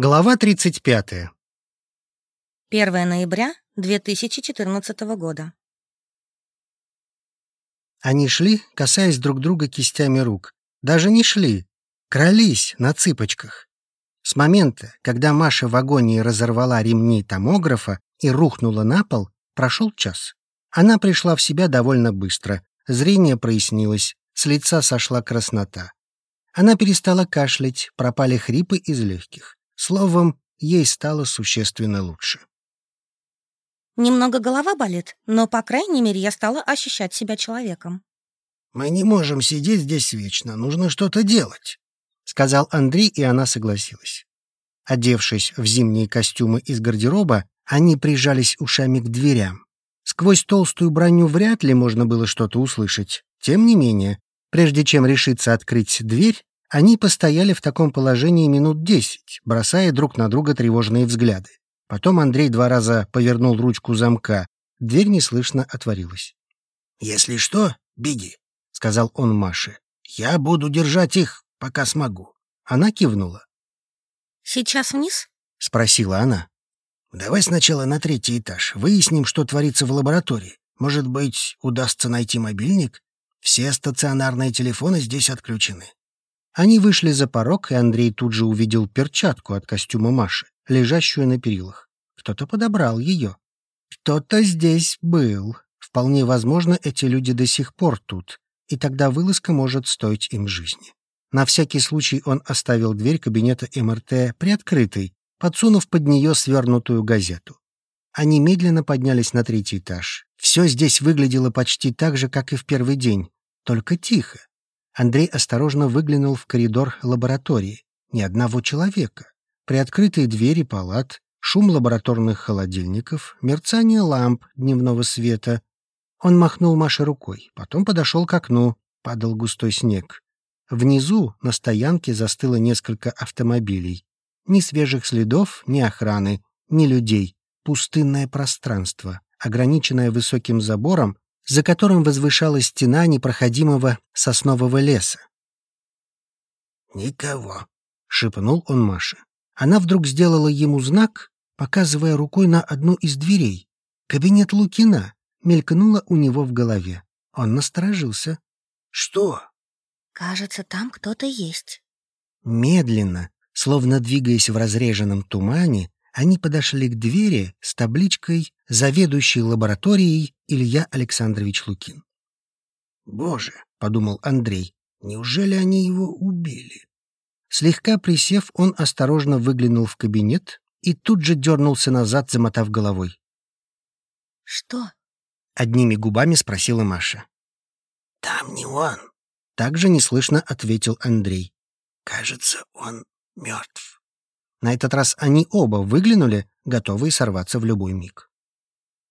Глава 35. 1 ноября 2014 года. Они шли, касаясь друг друга кистями рук. Даже не шли, крались на цыпочках. С момента, когда Маша в агонии разорвала ремни томографа и рухнула на пол, прошел час. Она пришла в себя довольно быстро. Зрение прояснилось, с лица сошла краснота. Она перестала кашлять, пропали хрипы из легких. Словом, ей стало существенно лучше. Немного голова болит, но, по крайней мере, я стала ощущать себя человеком. «Мы не можем сидеть здесь вечно, нужно что-то делать», — сказал Андрей, и она согласилась. Одевшись в зимние костюмы из гардероба, они прижались ушами к дверям. Сквозь толстую броню вряд ли можно было что-то услышать. Тем не менее, прежде чем решиться открыть дверь, они постояли в таком положении минут десять, бросая друг на друга тревожные взгляды. Потом Андрей два раза повернул ручку замка. Дверь неслышно отворилась. «Если что, беги», — сказал он Маше. «Я буду держать их, пока смогу». Она кивнула. «Сейчас вниз?» — спросила она. «Давай сначала на третий этаж. Выясним, что творится в лаборатории. Может быть, удастся найти мобильник? Все стационарные телефоны здесь отключены. Они вышли за порог, и Андрей тут же увидел перчатку от костюма Маши, лежащую на перилах. Кто-то подобрал ее. Кто-то здесь был. Вполне возможно, эти люди до сих пор тут, и тогда вылазка может стоить им жизни. На всякий случай он оставил дверь кабинета МРТ приоткрытой, подсунув под нее свернутую газету. Они медленно поднялись на третий этаж. Все здесь выглядело почти так же, как и в первый день, только тихо. Андрей осторожно выглянул в коридор лаборатории. Ни одного человека. Приоткрытые двери палат, шум лабораторных холодильников, мерцание ламп дневного света. Он махнул Маше рукой, потом подошел к окну, падал густой снег. Внизу на стоянке застыло несколько автомобилей. Ни свежих следов, ни охраны, ни людей. Пустынное пространство, ограниченное высоким забором за которым возвышалась стена непроходимого соснового леса. «Никого», — шепнул он Маше. Она вдруг сделала ему знак, показывая рукой на одну из дверей. Кабинет Лукина мелькнуло у него в голове. Он насторожился. «Что?» «Кажется, там кто-то есть». Медленно, словно двигаясь в разреженном тумане, они подошли к двери с табличкой «Заведующий лабораторией Илья Александрович Лукин». «Боже!» — подумал Андрей. «Неужели они его убили?» Слегка присев, он осторожно выглянул в кабинет и тут же дернулся назад, замотав головой. «Что?» — одними губами спросила Маша. «Там не он», — также неслышно ответил Андрей. «Кажется, он мертв». На этот раз они оба выглянули, готовые сорваться в любой миг.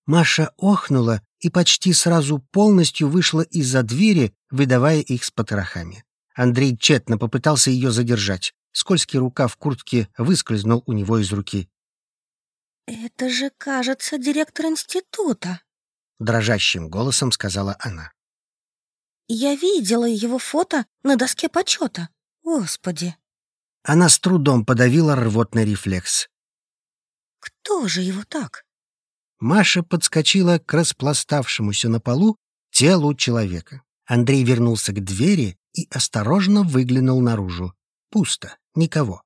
Маша охнула и почти сразу полностью вышла из-за двери, выдавая их с потрохами. Андрей тщетно попытался ее задержать. Скользкий рукав куртки выскользнул у него из руки. «Это же, кажется, директор института», — дрожащим голосом сказала она. «Я видела его фото на доске почета. Господи!» Она с трудом подавила рвотный рефлекс. «Кто же его так?» Маша подскочила к распластавшемуся на полу телу человека. Андрей вернулся к двери и осторожно выглянул наружу. Пусто, никого.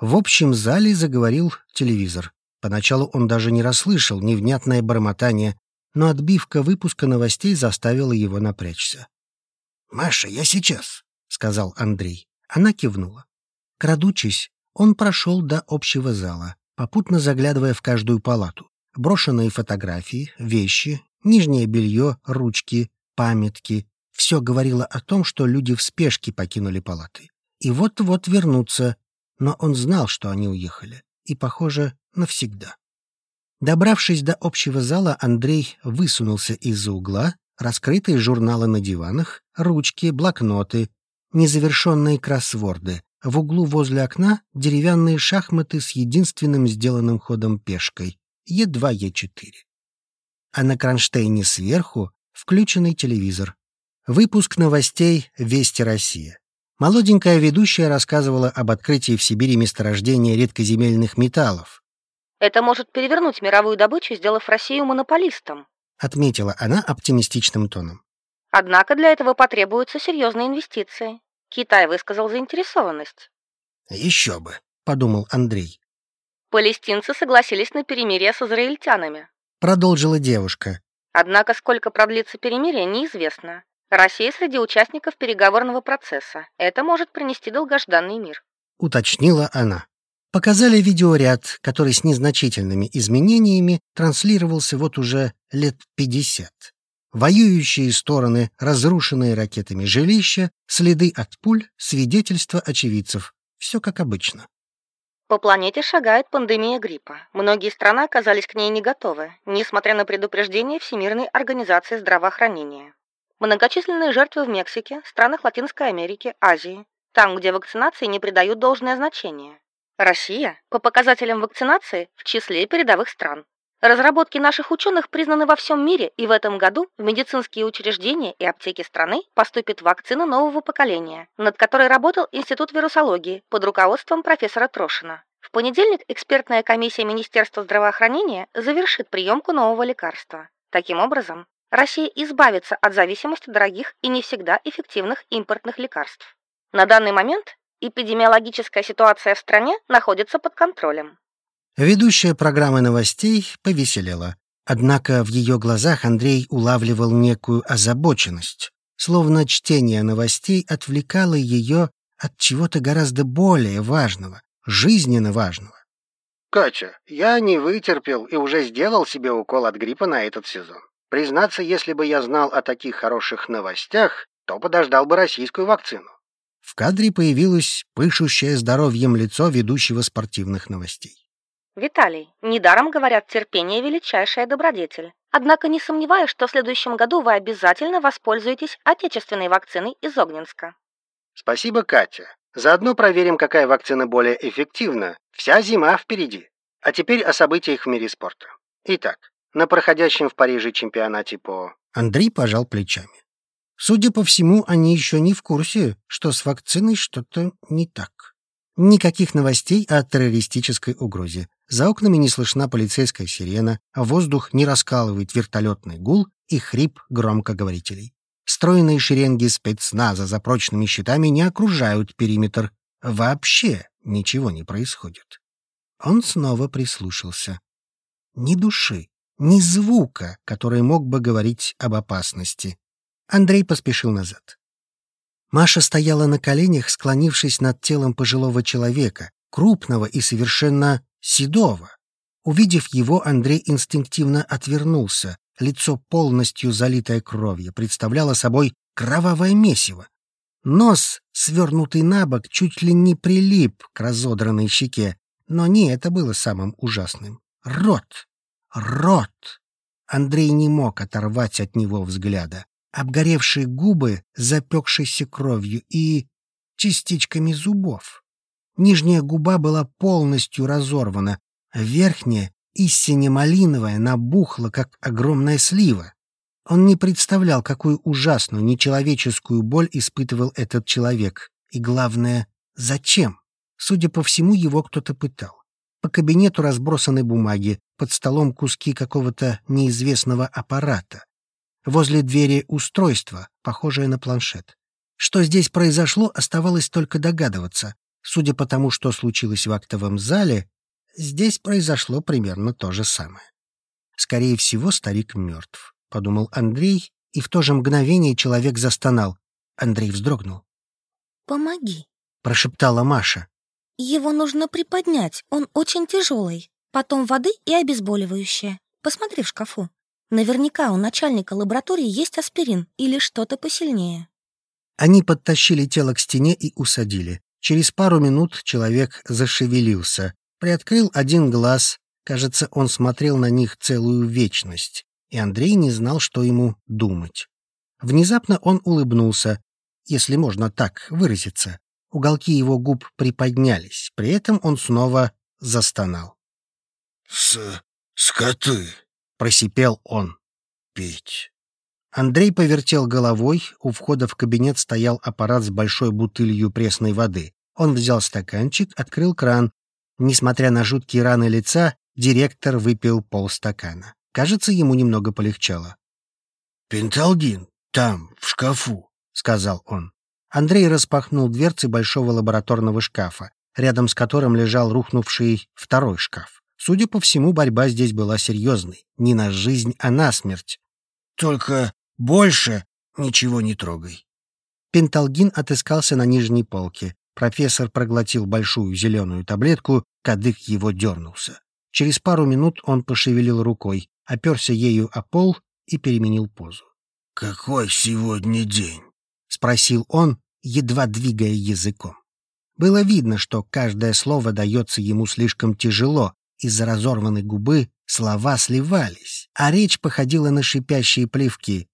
В общем зале заговорил телевизор. Поначалу он даже не расслышал невнятное бормотание, но отбивка выпуска новостей заставила его напрячься. «Маша, я сейчас», — сказал Андрей. Она кивнула. Крадучись, он прошел до общего зала, попутно заглядывая в каждую палату. Брошенные фотографии, вещи, нижнее белье, ручки, памятки — все говорило о том, что люди в спешке покинули палаты. И вот-вот вернутся, но он знал, что они уехали. И, похоже, навсегда. Добравшись до общего зала, Андрей высунулся из-за угла, раскрытые журналы на диванах, ручки, блокноты, незавершенные кроссворды, в углу возле окна деревянные шахматы с единственным сделанным ходом пешкой — Е2, Е4. А на кронштейне сверху включенный телевизор. Выпуск новостей «Вести Россия». Молоденькая ведущая рассказывала об открытии в Сибири месторождения редкоземельных металлов. «Это может перевернуть мировую добычу, сделав Россию монополистом», отметила она оптимистичным тоном. «Однако для этого потребуются серьезные инвестиции. Китай высказал заинтересованность». «Еще бы», — подумал Андрей. «Палестинцы согласились на перемирие с израильтянами», — продолжила девушка. «Однако сколько продлится перемирие, неизвестно. Россия среди участников переговорного процесса. Это может принести долгожданный мир», — уточнила она. Показали видеоряд, который с незначительными изменениями транслировался вот уже лет 50. Воюющие стороны, разрушенные ракетами жилища, следы от пуль, свидетельства очевидцев. Все как обычно. По планете шагает пандемия гриппа. Многие страны оказались к ней не готовы, несмотря на предупреждение Всемирной организации здравоохранения. Многочисленные жертвы в Мексике, странах Латинской Америки, Азии, там, где вакцинации не придают должное значение. Россия, по показателям вакцинации, в числе передовых стран. Разработки наших ученых признаны во всем мире, и в этом году в медицинские учреждения и аптеки страны поступит вакцина нового поколения, над которой работал Институт вирусологии под руководством профессора Трошина. В понедельник экспертная комиссия Министерства здравоохранения завершит приемку нового лекарства. Таким образом, Россия избавится от зависимости дорогих и не всегда эффективных импортных лекарств. На данный момент эпидемиологическая ситуация в стране находится под контролем. Ведущая программы новостей повеселела. Однако в ее глазах Андрей улавливал некую озабоченность, словно чтение новостей отвлекало ее от чего-то гораздо более важного, жизненно важного. «Катя, я не вытерпел и уже сделал себе укол от гриппа на этот сезон. Признаться, если бы я знал о таких хороших новостях, то подождал бы российскую вакцину. В кадре появилось пышущее здоровьем лицо ведущего спортивных новостей. «Виталий, недаром говорят, терпение – величайшая добродетель. Однако не сомневаюсь, что в следующем году вы обязательно воспользуетесь отечественной вакциной из Огненска». «Спасибо, Катя. Заодно проверим, какая вакцина более эффективна. Вся зима впереди. А теперь о событиях в мире спорта. Итак, на проходящем в Париже чемпионате по...» Андрей пожал плечами. Судя по всему, они еще не в курсе, что с вакциной что-то не так. Никаких новостей о террористической угрозе. За окнами не слышна полицейская сирена, а воздух не раскалывает вертолетный гул и хрип громкоговорителей. Стройные шеренги спецназа за прочными щитами не окружают периметр. Вообще ничего не происходит. Он снова прислушался. Ни души, ни звука, который мог бы говорить об опасности. Андрей поспешил назад. Маша стояла на коленях, склонившись над телом пожилого человека, крупного и совершенно седого. Увидев его, Андрей инстинктивно отвернулся. Лицо, полностью залитое кровью, представляло собой кровавое месиво. Нос, свернутый на бок, чуть ли не прилип к разодранной щеке. Но не это было самым ужасным. Рот! Рот! Андрей не мог оторвать от него взгляда. Обгоревшие губы, запекшиеся кровью и частичками зубов. Нижняя губа была полностью разорвана, а верхняя, истинно малиновая, набухла, как огромная слива. Он не представлял, какую ужасную, нечеловеческую боль испытывал этот человек. И главное, зачем? Судя по всему, его кто-то пытал. По кабинету разбросаны бумаги, под столом куски какого-то неизвестного аппарата. Возле двери устройство, похожее на планшет. Что здесь произошло, оставалось только догадываться. Судя по тому, что случилось в актовом зале, здесь произошло примерно то же самое. Скорее всего, старик мертв, — подумал Андрей, и в то же мгновение человек застонал. Андрей вздрогнул. «Помоги», — прошептала Маша. «Его нужно приподнять, он очень тяжелый. Потом воды и обезболивающее. Посмотри в шкафу. Наверняка у начальника лаборатории есть аспирин или что-то посильнее». Они подтащили тело к стене и усадили. Через пару минут человек зашевелился, приоткрыл один глаз. Кажется, он смотрел на них целую вечность, и Андрей не знал, что ему думать. Внезапно он улыбнулся, если можно так выразиться. Уголки его губ приподнялись, при этом он снова застонал. — С... скоты! — просипел он. — Пить. Андрей повертел головой, у входа в кабинет стоял аппарат с большой бутылью пресной воды. Он взял стаканчик, открыл кран. Несмотря на жуткие раны лица, директор выпил полстакана. Кажется, ему немного полегчало. «Пенталгин, там, в шкафу», — сказал он. Андрей распахнул дверцы большого лабораторного шкафа, рядом с которым лежал рухнувший второй шкаф. Судя по всему, борьба здесь была серьезной. Не на жизнь, а на смерть. «Только больше ничего не трогай». Пенталгин отыскался на нижней полке. Профессор проглотил большую зеленую таблетку, кадык его дернулся. Через пару минут он пошевелил рукой, оперся ею о пол и переменил позу. «Какой сегодня день?» — спросил он, едва двигая языком. Было видно, что каждое слово дается ему слишком тяжело, из-за разорванной губы слова сливались, а речь походила на шипящие плевки.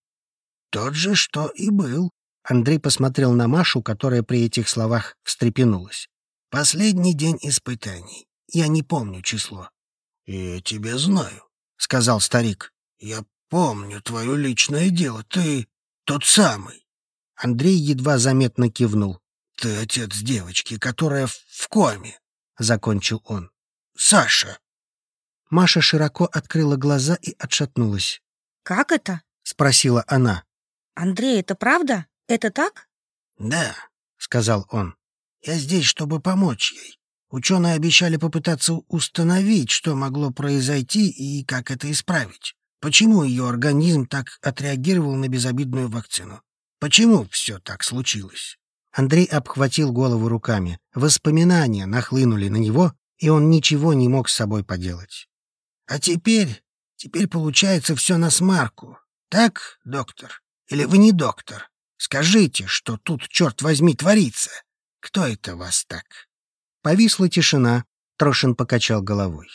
«Тот же, что и был», Андрей посмотрел на Машу, которая при этих словах встрепенулась. «Последний день испытаний. Я не помню число». «Я тебя знаю», — сказал старик. «Я помню твое личное дело. Ты тот самый». Андрей едва заметно кивнул. «Ты отец девочки, которая в коме», — закончил он. «Саша». Маша широко открыла глаза и отшатнулась. «Как это?» — спросила она. «Андрей, это правда?» Это так? Да, сказал он. Я здесь, чтобы помочь ей. Ученые обещали попытаться установить, что могло произойти и как это исправить. Почему ее организм так отреагировал на безобидную вакцину? Почему все так случилось? Андрей обхватил голову руками. Воспоминания нахлынули на него, и он ничего не мог с собой поделать. А теперь, теперь получается все на смарку. Так, доктор? Или вы не доктор? Скажите, что тут, черт возьми, творится? Кто это вас так?» Повисла тишина. Трошин покачал головой.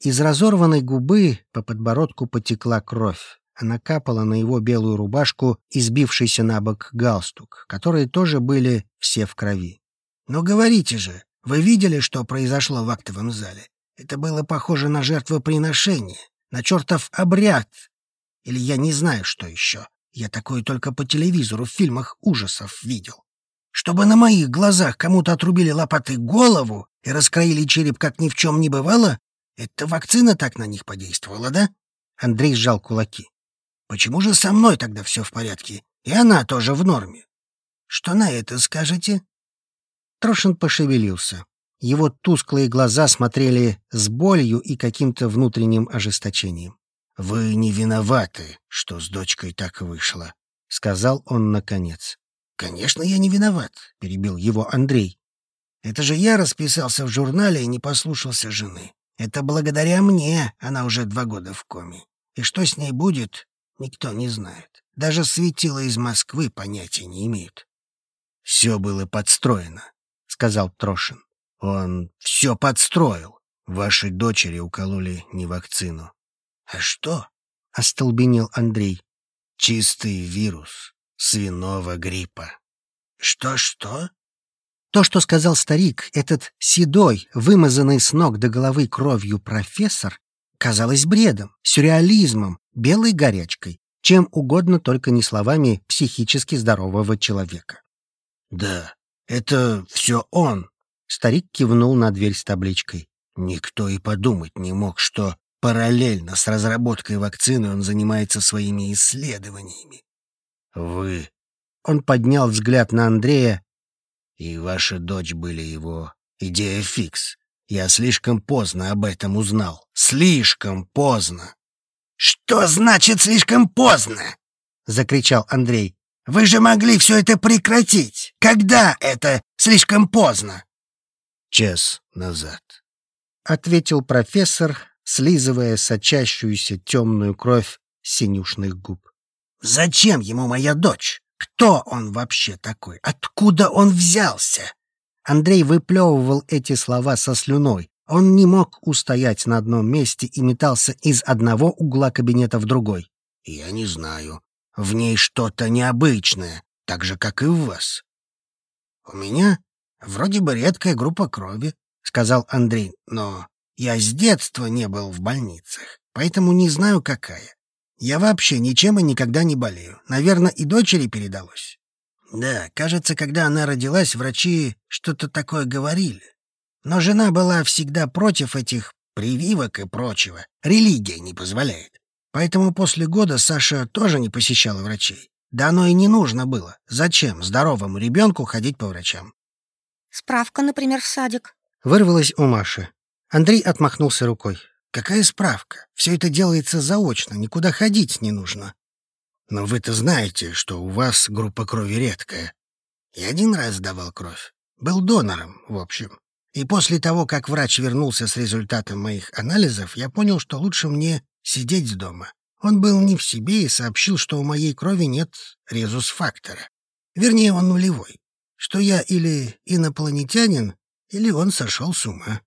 Из разорванной губы по подбородку потекла кровь. Она капала на его белую рубашку и сбившийся на бок галстук, которые тоже были все в крови. «Но говорите же, вы видели, что произошло в актовом зале? Это было похоже на жертвоприношение, на чертов обряд. Или я не знаю, что еще. Я такое только по телевизору в фильмах ужасов видел. Чтобы на моих глазах кому-то отрубили лопатой голову и раскроили череп, как ни в чем не бывало, эта вакцина так на них подействовала, да? Андрей сжал кулаки. Почему же со мной тогда все в порядке? И она тоже в норме. Что на это скажете? Трошин пошевелился. Его тусклые глаза смотрели с болью и каким-то внутренним ожесточением. «Вы не виноваты, что с дочкой так вышло», — сказал он наконец. «Конечно, я не виноват», — перебил его Андрей. «Это же я расписался в журнале и не послушался жены. Это благодаря мне она уже два года в коме. И что с ней будет, никто не знает. Даже светила из Москвы понятия не имеют». «Все было подстроено», — сказал Трошин. «Он все подстроил. Вашей дочери укололи не вакцину, «А что?» — остолбенел Андрей. «Чистый вирус свиного гриппа». «Что-что?» То, что сказал старик, этот седой, вымазанный с ног до головы кровью профессор, казалось бредом, сюрреализмом, белой горячкой, чем угодно, только не словами психически здорового человека. «Да, это все он», — старик кивнул на дверь с табличкой. «Никто и подумать не мог, что Параллельно с разработкой вакцины он занимается своими исследованиями. Вы... Он поднял взгляд на Андрея. И ваша дочь были его идея фикс. Я слишком поздно об этом узнал. Слишком поздно. «Что значит слишком поздно?» — закричал Андрей. «Вы же могли все это прекратить! Когда это слишком поздно?» «Час назад», — ответил профессор, слизывая сочащуюся темную кровь синюшных губ. «Зачем ему моя дочь? Кто он вообще такой? Откуда он взялся?» Андрей выплевывал эти слова со слюной. Он не мог устоять на одном месте и метался из одного угла кабинета в другой. «Я не знаю. В ней что-то необычное, так же, как и в вас». «У меня вроде бы редкая группа крови», — сказал Андрей, — «но я с детства не был в больницах, поэтому не знаю, какая. Я вообще ничем и никогда не болею. Наверное, и дочери передалось. Да, кажется, когда она родилась, врачи что-то такое говорили. Но жена была всегда против этих прививок и прочего. Религия не позволяет. Поэтому после года Саша тоже не посещала врачей. Да оно и не нужно было. Зачем здоровому ребенку ходить по врачам? Справка, например, в садик. Вырвалась у Маши. Андрей отмахнулся рукой. Какая справка? Все это делается заочно, никуда ходить не нужно. Но вы-то знаете, что у вас группа крови редкая. Я один раз давал кровь. Был донором, в общем. И после того, как врач вернулся с результатом моих анализов, я понял, что лучше мне сидеть дома. Он был не в себе и сообщил, что у моей крови нет резус-фактора. Вернее, он нулевой. Что я или инопланетянин, или он сошел с ума.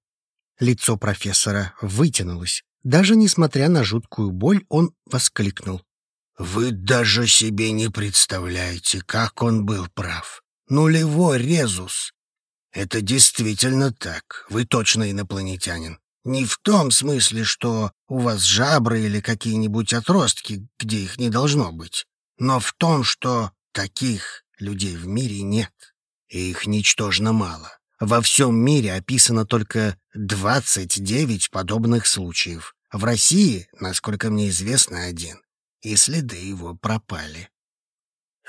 Лицо профессора вытянулось. Даже несмотря на жуткую боль, он воскликнул. «Вы даже себе не представляете, как он был прав. Нулевой резус. Это действительно так. Вы точно инопланетянин. Не в том смысле, что у вас жабры или какие-нибудь отростки, где их не должно быть, но в том, что таких людей в мире нет, и их ничтожно мало. Во всем мире описано только 29 подобных случаев. В России, насколько мне известно, один. И следы его пропали.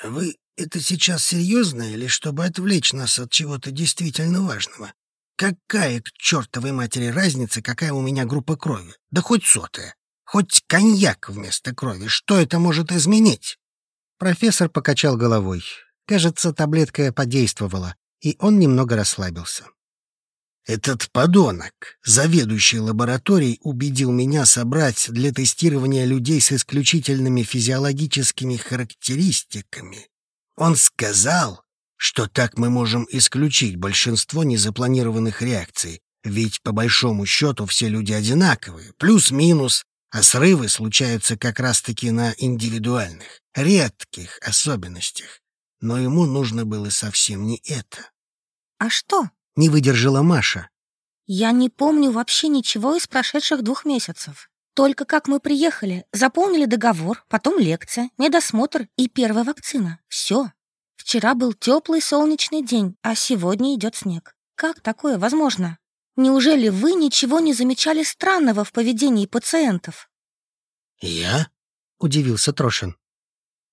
Вы это сейчас серьезно или чтобы отвлечь нас от чего-то действительно важного? Какая к чертовой матери разница, какая у меня группа крови? Да хоть сотая. Хоть коньяк вместо крови. Что это может изменить? Профессор покачал головой. Кажется, таблетка подействовала и он немного расслабился. Этот подонок, заведующий лабораторией, убедил меня собрать для тестирования людей с исключительными физиологическими характеристиками. Он сказал, что так мы можем исключить большинство незапланированных реакций, ведь по большому счету все люди одинаковые, плюс-минус, а срывы случаются как раз-таки на индивидуальных, редких особенностях. Но ему нужно было совсем не это. «А что?» — не выдержала Маша. «Я не помню вообще ничего из прошедших двух месяцев. Только как мы приехали, заполнили договор, потом лекция, медосмотр и первая вакцина. Все. Вчера был теплый солнечный день, а сегодня идет снег. Как такое возможно? Неужели вы ничего не замечали странного в поведении пациентов?» «Я?» — удивился Трошин.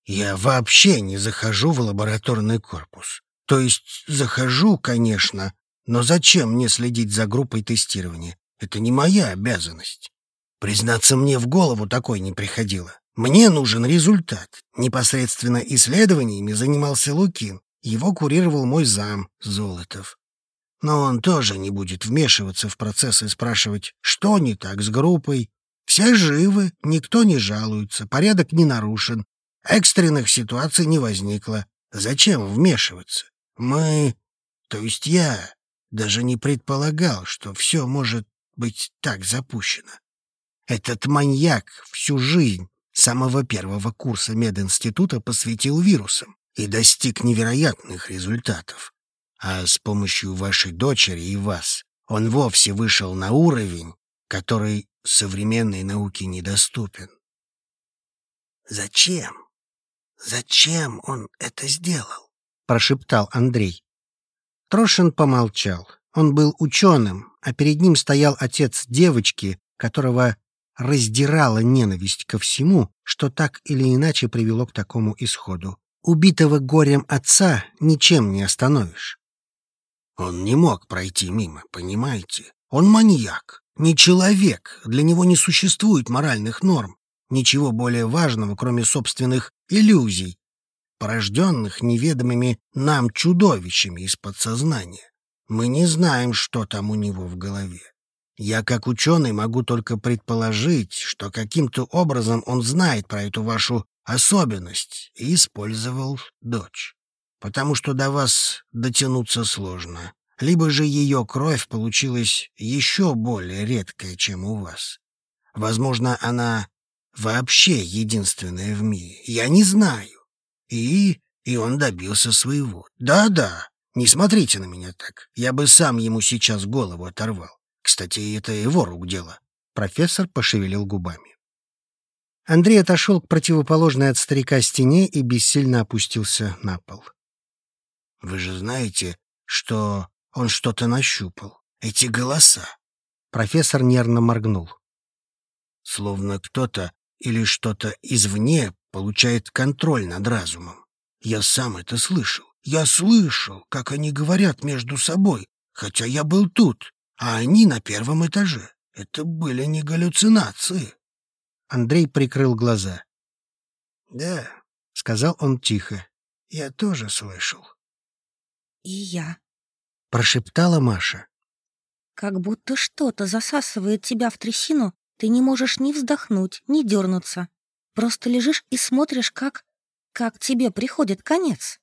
Я вообще не захожу в лабораторный корпус. То есть захожу, конечно, но зачем мне следить за группой тестирования? Это не моя обязанность. Признаться, мне в голову такой не приходило. Мне нужен результат. Непосредственно исследованиями занимался Лукин. Его курировал мой зам, Золотов. Но он тоже не будет вмешиваться в процесс и спрашивать, что не так с группой. Все живы, никто не жалуется, порядок не нарушен, Экстренных ситуаций не возникло. Зачем вмешиваться? Мы, то есть я, даже не предполагал, что все может быть так запущено. Этот маньяк всю жизнь самого первого курса мединститута посвятил вирусам и достиг невероятных результатов. А с помощью вашей дочери и вас он вовсе вышел на уровень, который современной науке недоступен. Зачем? «Зачем он это сделал?» — прошептал Андрей. Трошин помолчал. Он был ученым, а перед ним стоял отец девочки, которого раздирала ненависть ко всему, что так или иначе привело к такому исходу. Убитого горем отца ничем не остановишь. Он не мог пройти мимо, понимаете? Он маньяк, не человек, для него не существует моральных норм. Ничего более важного, кроме собственных иллюзий, порожденных неведомыми нам чудовищами из подсознания. Мы не знаем, что там у него в голове. Я, как ученый, могу только предположить, что каким-то образом он знает про эту вашу особенность и использовал дочь. Потому что до вас дотянуться сложно. Либо же ее кровь получилась еще более редкая, чем у вас. Возможно, она Вообще единственное в мире. Я не знаю. И... и он добился своего. Да-да, не смотрите на меня так. Я бы сам ему сейчас голову оторвал. Кстати, это его рук дело. Профессор пошевелил губами. Андрей отошел к противоположной от старика стене и бессильно опустился на пол. «Вы же знаете, что он что-то нащупал. Эти голоса!» Профессор нервно моргнул. «Словно кто-то или что-то извне получает контроль над разумом. Я сам это слышал. Я слышал, как они говорят между собой, хотя я был тут, а они на первом этаже. Это были не галлюцинации. Андрей прикрыл глаза. «Да», — сказал он тихо, — «я тоже слышал». «И я», — прошептала Маша. «Как будто что-то засасывает тебя в трясину, ты не можешь ни вздохнуть, ни дернуться. Просто лежишь и смотришь, как... как тебе приходит конец».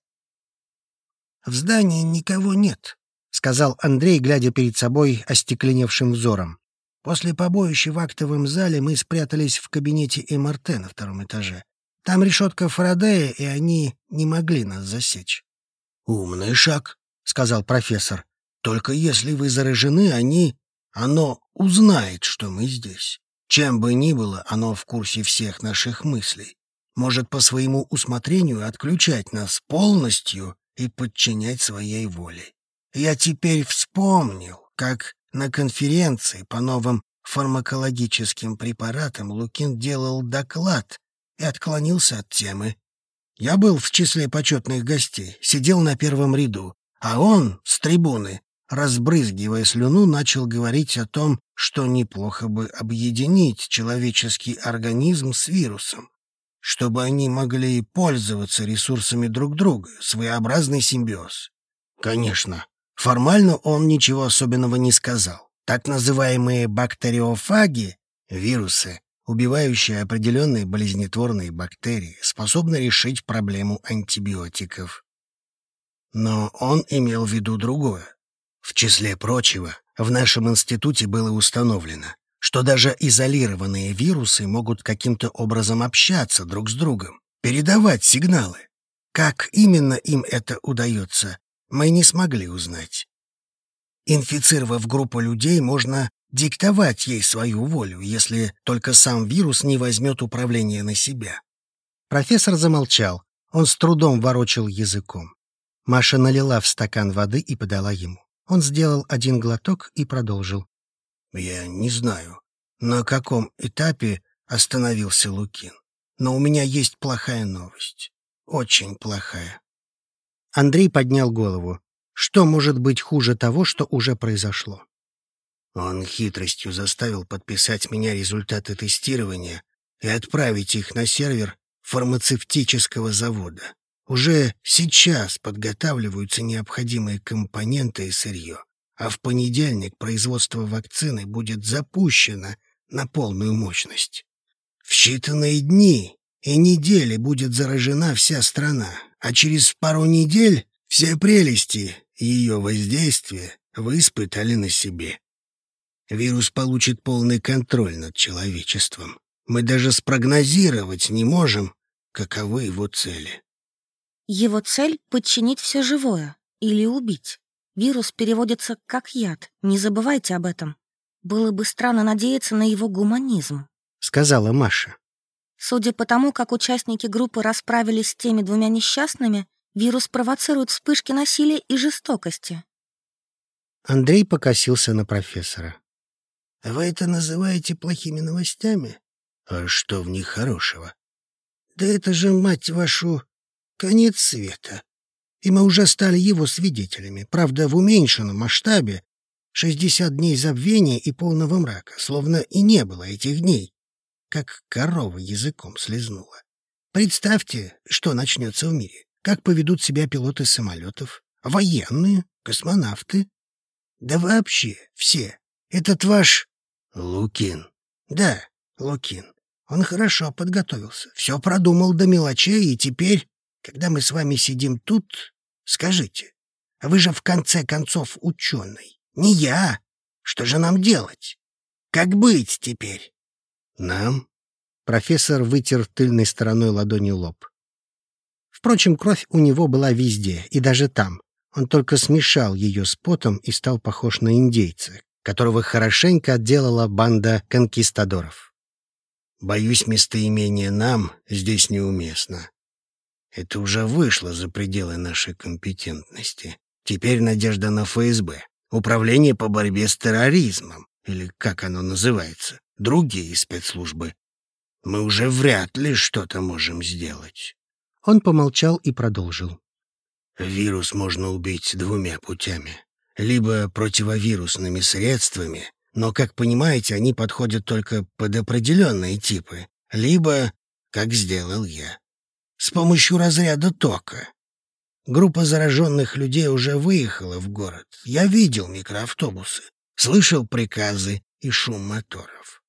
«В здании никого нет», — сказал Андрей, глядя перед собой остекленевшим взором. После побоища в актовом зале мы спрятались в кабинете МРТ на втором этаже. Там решетка Фарадея, и они не могли нас засечь. «Умный шаг», — сказал профессор. «Только если вы заражены, они... Оно узнает, что мы здесь. Чем бы ни было, оно в курсе всех наших мыслей. Может по своему усмотрению отключать нас полностью и подчинять своей воле. Я теперь вспомнил, как на конференции по новым фармакологическим препаратам Лукин делал доклад и отклонился от темы. Я был в числе почетных гостей, сидел на первом ряду, а он с трибуны, разбрызгивая слюну, начал говорить о том, что неплохо бы объединить человеческий организм с вирусом, чтобы они могли пользоваться ресурсами друг друга, своеобразный симбиоз. Конечно, Формально он ничего особенного не сказал. Так называемые бактериофаги, вирусы, убивающие определенные болезнетворные бактерии, способны решить проблему антибиотиков. Но он имел в виду другое. В числе прочего, в нашем институте было установлено, что даже изолированные вирусы могут каким-то образом общаться друг с другом, передавать сигналы. Как именно им это удается, мы не смогли узнать. Инфицировав группу людей, можно диктовать ей свою волю, если только сам вирус не возьмет управление на себя. Профессор замолчал. Он с трудом ворочил языком. Маша налила в стакан воды и подала ему. Он сделал один глоток и продолжил. «Я не знаю, на каком этапе остановился Лукин, но у меня есть плохая новость. Очень плохая. Андрей поднял голову. Что может быть хуже того, что уже произошло? Он хитростью заставил подписать меня результаты тестирования и отправить их на сервер фармацевтического завода. Уже сейчас подготавливаются необходимые компоненты и сырье, а в понедельник производство вакцины будет запущено на полную мощность. В считанные дни и недели будет заражена вся страна, а через пару недель все прелести ее воздействия вы испытали на себе. Вирус получит полный контроль над человечеством. Мы даже спрогнозировать не можем, каковы его цели. Его цель — подчинить все живое или убить. Вирус переводится как яд, не забывайте об этом. Было бы странно надеяться на его гуманизм, — сказала Маша. Судя по тому, как участники группы расправились с теми двумя несчастными, вирус провоцирует вспышки насилия и жестокости. Андрей покосился на профессора. «Вы это называете плохими новостями? А что в них хорошего? Да это же, мать вашу, конец света. И мы уже стали его свидетелями, правда, в уменьшенном масштабе. 60 дней забвения и полного мрака, словно и не было этих дней как корова языком слезнула. Представьте, что начнется в мире. Как поведут себя пилоты самолетов, военные, космонавты. Да вообще все. Этот ваш... Лукин. Да, Лукин. Он хорошо подготовился, все продумал до мелочей, и теперь, когда мы с вами сидим тут, скажите, вы же в конце концов ученый, не я. Что же нам делать? Как быть теперь? Нам? Профессор вытер тыльной стороной ладони лоб. Впрочем, кровь у него была везде, и даже там. Он только смешал ее с потом и стал похож на индейца, которого хорошенько отделала банда конкистадоров. Боюсь, местоимение «нам» здесь неуместно. Это уже вышло за пределы нашей компетентности. Теперь надежда на ФСБ. Управление по борьбе с терроризмом, или как оно называется, другие спецслужбы. Мы уже вряд ли что-то можем сделать. Он помолчал и продолжил. Вирус можно убить двумя путями. Либо противовирусными средствами, но, как понимаете, они подходят только под определенные типы, либо, как сделал я, с помощью разряда тока. Группа зараженных людей уже выехала в город. Я видел микроавтобусы, слышал приказы и шум моторов.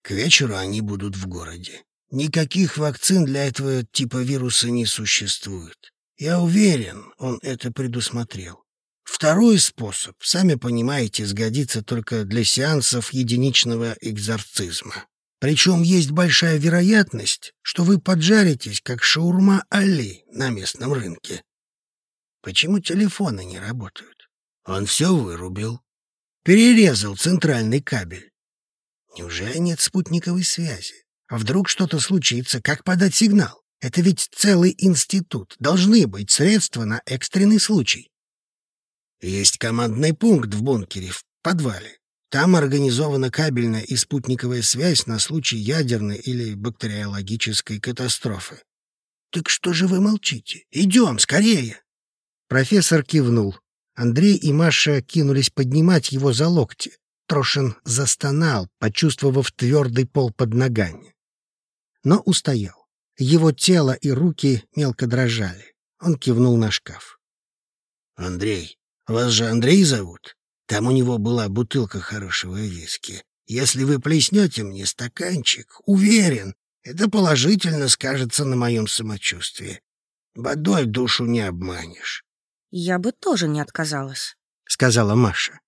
К вечеру они будут в городе. Никаких вакцин для этого типа вируса не существует. Я уверен, он это предусмотрел. Второй способ, сами понимаете, сгодится только для сеансов единичного экзорцизма. Причем есть большая вероятность, что вы поджаритесь, как шаурма Али на местном рынке. Почему телефоны не работают? Он все вырубил. Перерезал центральный кабель. Неужели нет спутниковой связи? А вдруг что-то случится? Как подать сигнал? Это ведь целый институт. Должны быть средства на экстренный случай. Есть командный пункт в бункере, в подвале. Там организована кабельная и спутниковая связь на случай ядерной или бактериологической катастрофы. Так что же вы молчите? Идем, скорее! Профессор кивнул. Андрей и Маша кинулись поднимать его за локти. Трошин застонал, почувствовав твердый пол под ногами. Но устоял. Его тело и руки мелко дрожали. Он кивнул на шкаф. «Андрей, вас же Андрей зовут? Там у него была бутылка хорошего виски. Если вы плеснете мне стаканчик, уверен, это положительно скажется на моем самочувствии. Водой душу не обманешь. Я бы тоже не отказалась, — сказала Маша.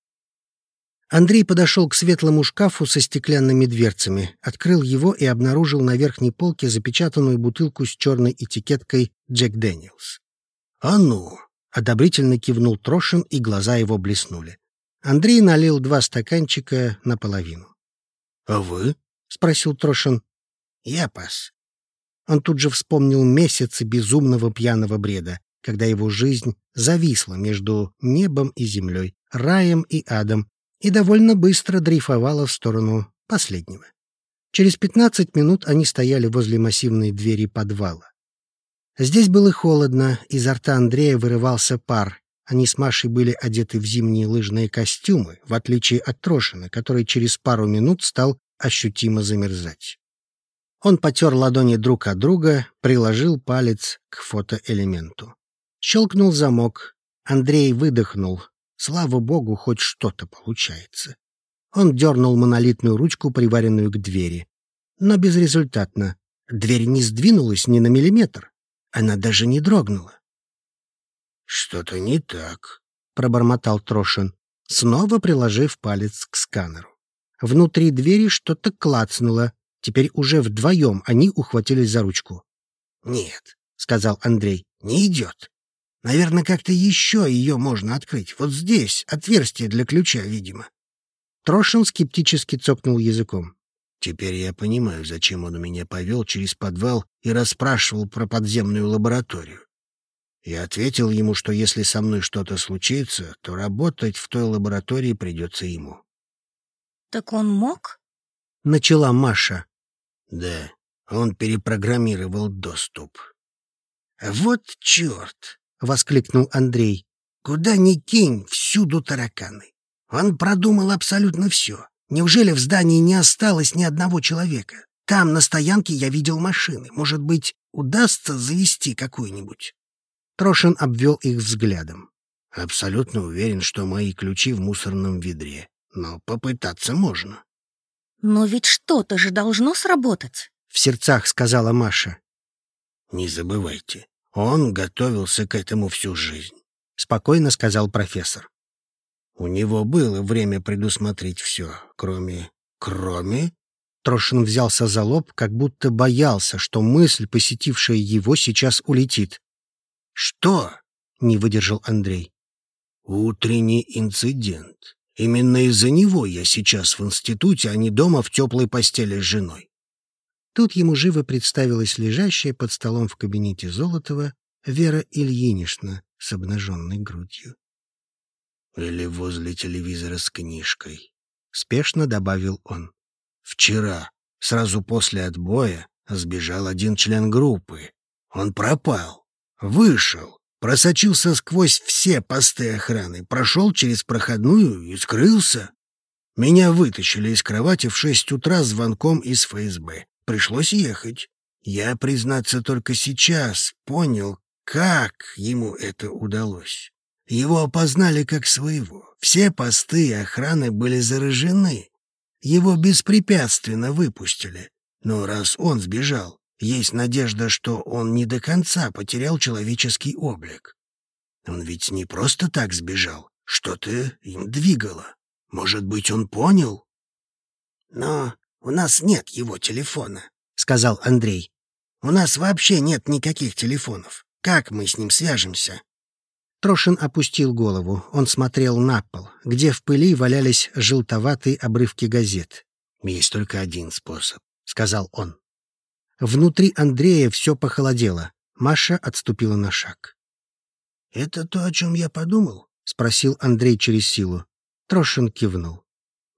Андрей подошел к светлому шкафу со стеклянными дверцами, открыл его и обнаружил на верхней полке запечатанную бутылку с черной этикеткой «Джек Дэниелс». «А ну!» Одобрительно кивнул Трошин, и глаза его блеснули. Андрей налил два стаканчика наполовину. «А вы?» — спросил Трошин. «Я пас». Он тут же вспомнил месяцы безумного пьяного бреда, когда его жизнь зависла между небом и землей, раем и адом, и довольно быстро дрейфовала в сторону последнего. Через пятнадцать минут они стояли возле массивной двери подвала. Здесь было холодно, изо рта Андрея вырывался пар. Они с Машей были одеты в зимние лыжные костюмы, в отличие от Трошина, который через пару минут стал ощутимо замерзать. Он потер ладони друг от друга, приложил палец к фотоэлементу. Щелкнул замок. Андрей выдохнул. Слава богу, хоть что-то получается. Он дернул монолитную ручку, приваренную к двери. Но безрезультатно. Дверь не сдвинулась ни на миллиметр. Она даже не дрогнула. «Что-то не так», — пробормотал Трошин, снова приложив палец к сканеру. Внутри двери что-то клацнуло. Теперь уже вдвоем они ухватились за ручку. «Нет», — сказал Андрей, — «не идет. Наверное, как-то еще ее можно открыть. Вот здесь отверстие для ключа, видимо». Трошин скептически цокнул языком. Теперь я понимаю, зачем он меня повел через подвал и расспрашивал про подземную лабораторию. Я ответил ему, что если со мной что-то случится, то работать в той лаборатории придется ему. «Так он мог?» — начала Маша. «Да, он перепрограммировал доступ». «Вот черт!» — воскликнул Андрей. «Куда ни кинь, всюду тараканы. Он продумал абсолютно все. Неужели в здании не осталось ни одного человека? Там, на стоянке, я видел машины. Может быть, удастся завести какую-нибудь?» Трошин обвел их взглядом. «Абсолютно уверен, что мои ключи в мусорном ведре. Но попытаться можно». «Но ведь что-то же должно сработать», — в сердцах сказала Маша. «Не забывайте, он готовился к этому всю жизнь», — спокойно сказал профессор. У него было время предусмотреть все, кроме... Кроме... Трошин взялся за лоб, как будто боялся, что мысль, посетившая его, сейчас улетит. «Что?» — не выдержал Андрей. «Утренний инцидент. Именно из-за него я сейчас в институте, а не дома в теплой постели с женой. Тут ему живо представилась лежащая под столом в кабинете Золотова Вера Ильинична с обнаженной грудью. «Или возле телевизора с книжкой», — спешно добавил он. «Вчера, сразу после отбоя, сбежал один член группы. Он пропал, вышел, просочился сквозь все посты охраны, прошел через проходную и скрылся. Меня вытащили из кровати в шесть утра звонком из ФСБ. Пришлось ехать. Я, признаться, только сейчас понял, как ему это удалось. Его опознали как своего. Все посты охраны были заражены. Его беспрепятственно выпустили. Но раз он сбежал, есть надежда, что он не до конца потерял человеческий облик. Он ведь не просто так сбежал, что-то им двигало. Может быть, он понял? Но у нас нет его телефона, сказал Андрей. У нас вообще нет никаких телефонов. Как мы с ним свяжемся? Трошин опустил голову. Он смотрел на пол, где в пыли валялись желтоватые обрывки газет. «Есть только один способ», — сказал он. Внутри Андрея все похолодело. Маша отступила на шаг. «Это то, о чем я подумал?» — спросил Андрей через силу. Трошин кивнул.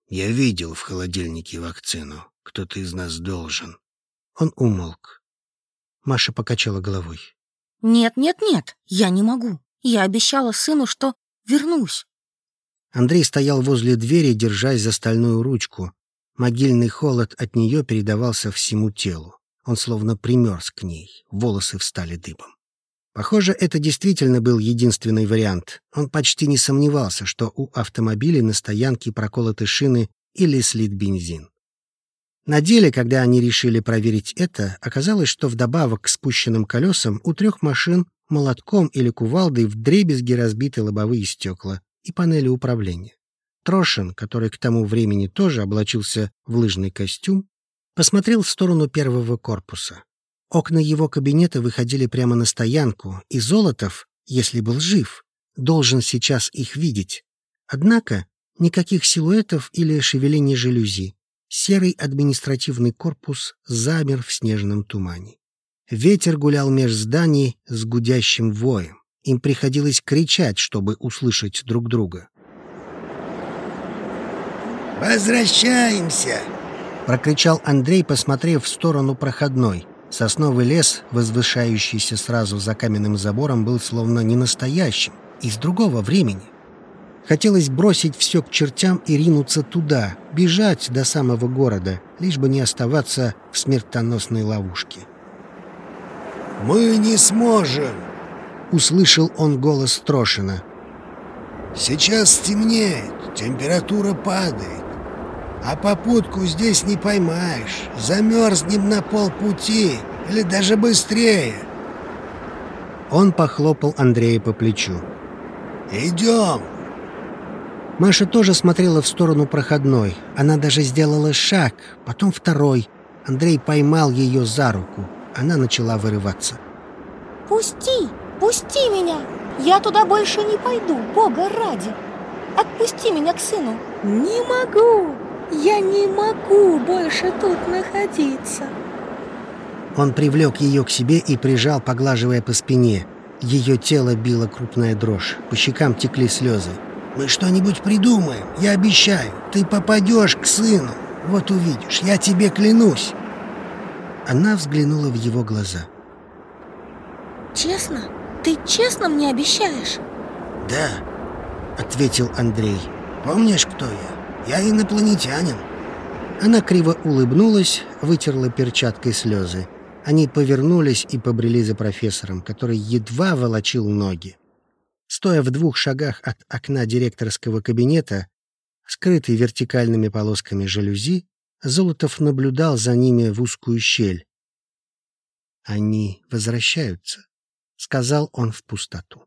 «Я видел в холодильнике вакцину. Кто-то из нас должен». Он умолк. Маша покачала головой. «Нет, нет, нет, я не могу. Я обещала сыну, что вернусь. Андрей стоял возле двери, держась за стальную ручку. Могильный холод от нее передавался всему телу. Он словно примерз к ней, волосы встали дыбом. Похоже, это действительно был единственный вариант. Он почти не сомневался, что у автомобиля на стоянке проколоты шины или слит бензин. На деле, когда они решили проверить это, оказалось, что вдобавок к спущенным колесам у трех машин молотком или кувалдой вдребезги разбиты лобовые стекла и панели управления. Трошин, который к тому времени тоже облачился в лыжный костюм, посмотрел в сторону первого корпуса. Окна его кабинета выходили прямо на стоянку, и Золотов, если был жив, должен сейчас их видеть. Однако никаких силуэтов или шевелений жалюзи. Серый административный корпус замер в снежном тумане. Ветер гулял меж зданий с гудящим воем. Им приходилось кричать, чтобы услышать друг друга. «Возвращаемся!» — прокричал Андрей, посмотрев в сторону проходной. Сосновый лес, возвышающийся сразу за каменным забором, был словно не настоящим, из другого времени. Хотелось бросить все к чертям и ринуться туда, бежать до самого города, лишь бы не оставаться в смертоносной ловушке. «Мы не сможем!» — услышал он голос Трошина. «Сейчас стемнеет, температура падает, а попутку здесь не поймаешь. Замерзнем на полпути или даже быстрее». Он похлопал Андрея по плечу. «Идем!» Маша тоже смотрела в сторону проходной. Она даже сделала шаг, потом второй. Андрей поймал ее за руку она начала вырываться. «Пусти! Пусти меня! Я туда больше не пойду, Бога ради! Отпусти меня к сыну!» «Не могу! Я не могу больше тут находиться!» Он привлек ее к себе и прижал, поглаживая по спине. Ее тело било крупная дрожь, по щекам текли слезы. «Мы что-нибудь придумаем, я обещаю. Ты попадешь к сыну. Вот увидишь, я тебе клянусь!» Она взглянула в его глаза. «Честно? Ты честно мне обещаешь?» «Да», — ответил Андрей. «Помнишь, кто я? Я инопланетянин». Она криво улыбнулась, вытерла перчаткой слезы. Они повернулись и побрели за профессором, который едва волочил ноги. Стоя в двух шагах от окна директорского кабинета, скрытый вертикальными полосками жалюзи, Золотов наблюдал за ними в узкую щель. «Они возвращаются», — сказал он в пустоту.